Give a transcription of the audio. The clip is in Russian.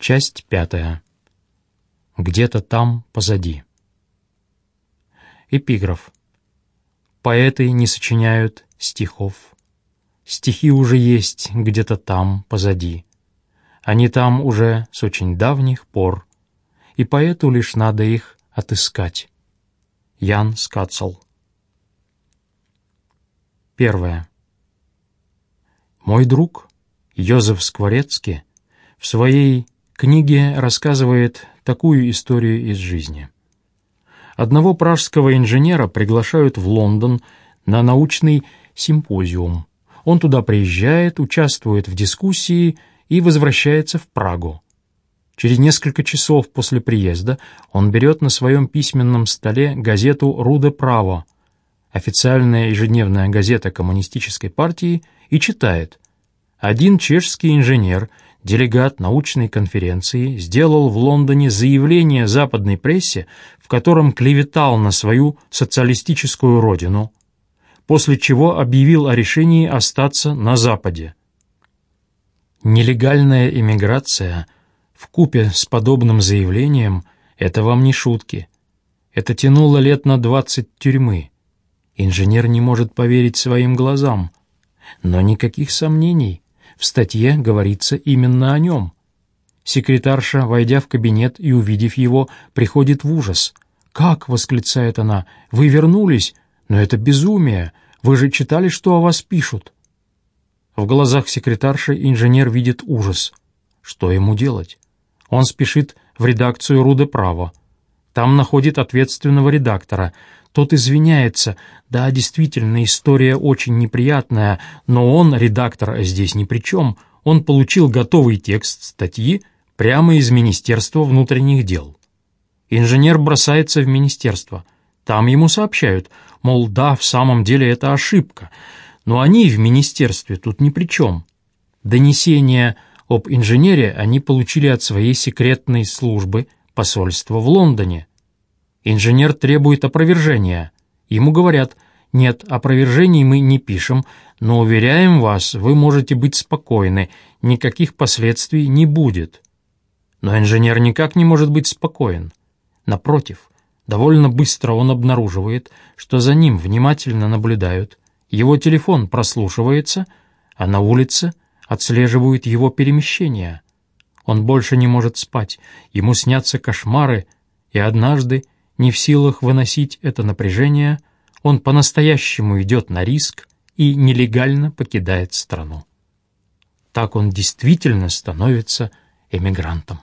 Часть пятая. Где-то там позади. Эпиграф. Поэты не сочиняют стихов. Стихи уже есть где-то там позади. Они там уже с очень давних пор, и поэту лишь надо их отыскать. Ян Скацел. Первое. Мой друг Йозеф Скворецкий в своей книге рассказывает такую историю из жизни. Одного пражского инженера приглашают в Лондон на научный симпозиум. Он туда приезжает, участвует в дискуссии и возвращается в Прагу. Через несколько часов после приезда он берет на своем письменном столе газету «Руде право», официальная ежедневная газета коммунистической партии, и читает. Один чешский инженер, делегат научной конференции, сделал в Лондоне заявление западной прессе, в котором клеветал на свою социалистическую родину, после чего объявил о решении остаться на Западе. Нелегальная иммиграция в купе с подобным заявлением — это вам не шутки. Это тянуло лет на двадцать тюрьмы. Инженер не может поверить своим глазам. Но никаких сомнений. В статье говорится именно о нем. Секретарша, войдя в кабинет и увидев его, приходит в ужас. «Как?» — восклицает она. «Вы вернулись? Но это безумие. Вы же читали, что о вас пишут». В глазах секретарши инженер видит ужас. Что ему делать? Он спешит в редакцию Руде Право. Там находит ответственного редактора — тот извиняется. Да, действительно, история очень неприятная, но он, редактор, здесь ни при чем. Он получил готовый текст статьи прямо из Министерства внутренних дел. Инженер бросается в министерство. Там ему сообщают, мол, да, в самом деле это ошибка. Но они в министерстве тут ни при чем. Донесение об инженере они получили от своей секретной службы посольства в Лондоне. Инженер требует опровержения. Ему говорят, нет, опровержений мы не пишем, но уверяем вас, вы можете быть спокойны, никаких последствий не будет. Но инженер никак не может быть спокоен. Напротив, довольно быстро он обнаруживает, что за ним внимательно наблюдают, его телефон прослушивается, а на улице отслеживают его перемещения. Он больше не может спать, ему снятся кошмары, и однажды не в силах выносить это напряжение, он по-настоящему идет на риск и нелегально покидает страну. Так он действительно становится эмигрантом.